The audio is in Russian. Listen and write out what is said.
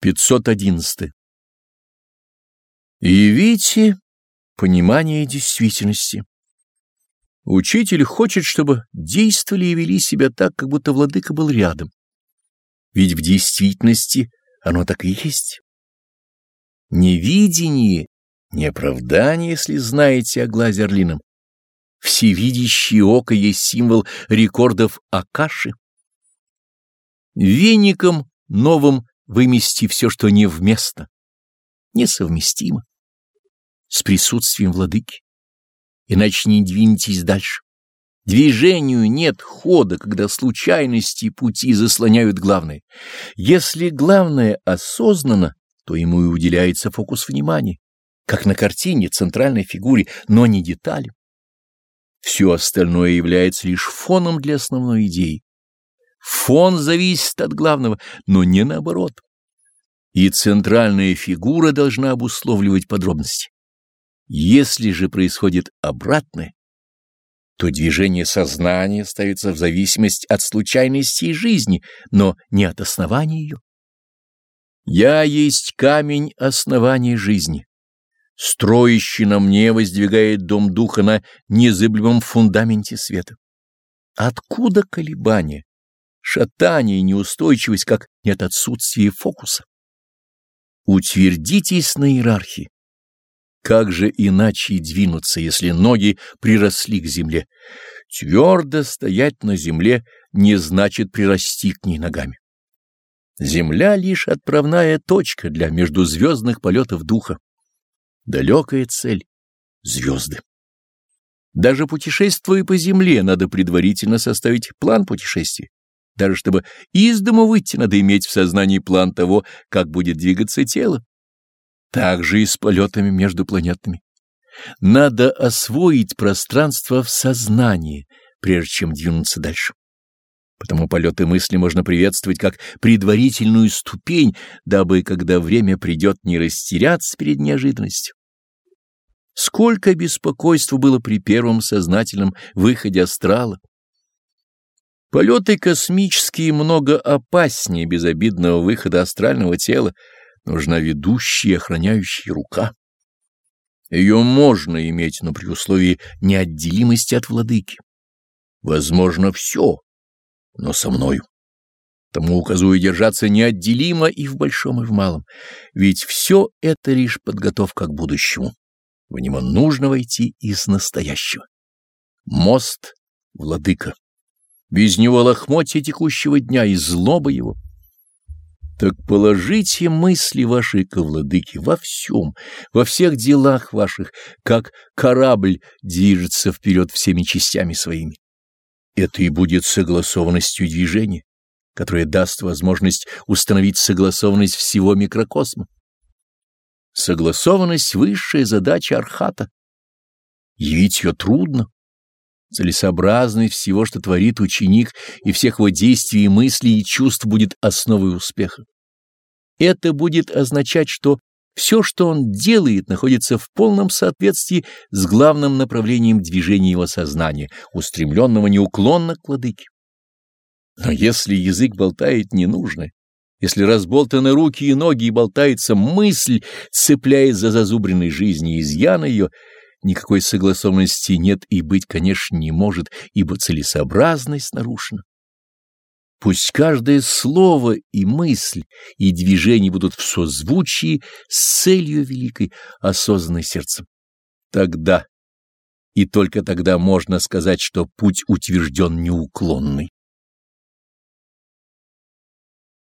511. Явите понимание действительности. Учитель хочет, чтобы действовали и вели себя так, как будто владыка был рядом. Ведь в действительности оно так и есть. Невидение, не оправдание, если знаете о глазе орлином. Всевидящее око есть символ рекордов Акаши. Веником новым вымести все, что невместно, несовместимо с присутствием владыки. Иначе не двинетесь дальше. Движению нет хода, когда случайности пути заслоняют главное. Если главное осознанно, то ему и уделяется фокус внимания, как на картине, центральной фигуре, но не деталям. Все остальное является лишь фоном для основной идеи. Фон зависит от главного, но не наоборот. И центральная фигура должна обусловливать подробности. Если же происходит обратное, то движение сознания ставится в зависимость от случайностей жизни, но не от основания ее. Я есть камень основания жизни. Строящий на мне воздвигает дом духа на незыблемом фундаменте света. Откуда колебания? шатание и неустойчивость, как нет отсутствия фокуса. Утвердитесь на иерархии. Как же иначе двинуться, если ноги приросли к земле? Твердо стоять на земле не значит прирасти к ней ногами. Земля — лишь отправная точка для междузвездных полетов духа. Далекая цель — звезды. Даже путешествуя по земле, надо предварительно составить план путешествия. Даже чтобы из дома выйти, надо иметь в сознании план того, как будет двигаться тело. Так же и с полетами между планетами. Надо освоить пространство в сознании, прежде чем двинуться дальше. Потому полеты мысли можно приветствовать как предварительную ступень, дабы, когда время придет, не растеряться перед неожиданностью. Сколько беспокойства было при первом сознательном выходе астрала, Полеты космические много опаснее безобидного выхода астрального тела. Нужна ведущая охраняющая рука. Ее можно иметь, но при условии неотделимости от владыки. Возможно, все, но со мною. Тому указую держаться неотделимо и в большом, и в малом, ведь все это лишь подготовка к будущему. В него нужно войти из настоящего. Мост — владыка. Без него лохмотья текущего дня и злоба его. Так положите мысли ваши ко владыке во всем, во всех делах ваших, как корабль движется вперед всеми частями своими. Это и будет согласованностью движения, которая даст возможность установить согласованность всего микрокосма. Согласованность — высшая задача архата. Явить ее трудно, Целесообразность всего, что творит ученик, и всех его действий, мыслей и чувств будет основой успеха. Это будет означать, что все, что он делает, находится в полном соответствии с главным направлением движения его сознания, устремленного неуклонно к владыке. Но если язык болтает ненужное, если разболтаны руки и ноги и болтается мысль, цепляясь за зазубренной жизни изъяна ее, никакой согласованности нет и быть, конечно, не может, ибо целесообразность нарушена. Пусть каждое слово и мысль и движение будут в созвучии с целью великой, осознанной сердцем. Тогда и только тогда можно сказать, что путь утвержден неуклонный.